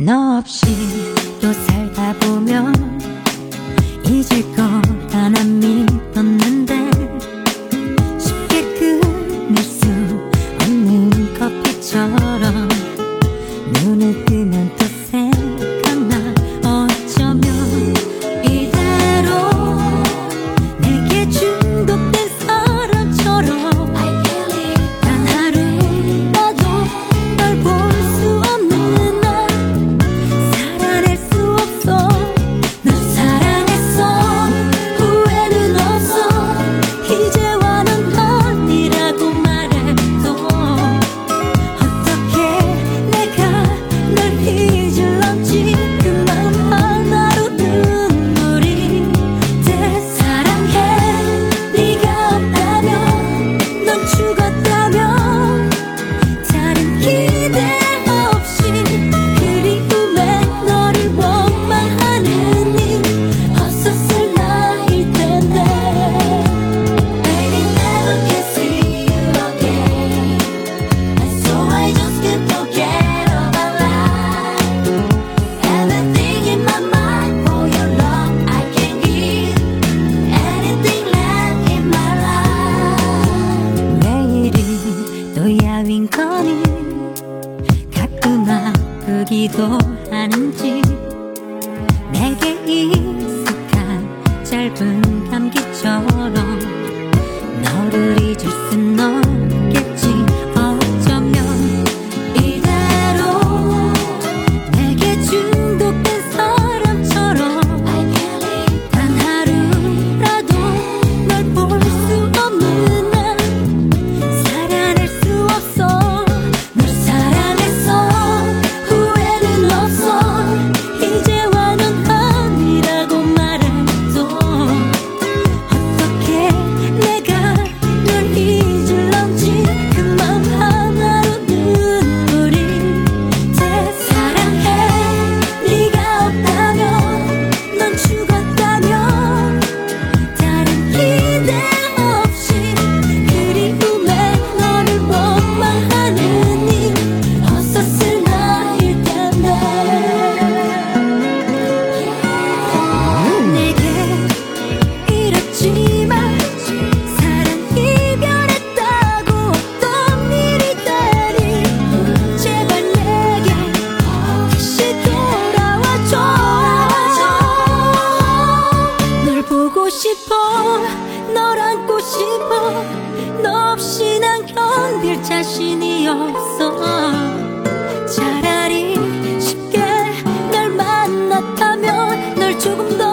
너 없이 또 살다 보면 잊을 거라나 믿었는데 쉽게 끝낼 수 없는 커피처럼 눈을 뜨면 또 기도 하는지 내게 익숙한 짧은 싶어 널 안고 싶어. 너 없이 난 견딜 자신이 없어. 차라리 쉽게 널 만났다면 널 조금 더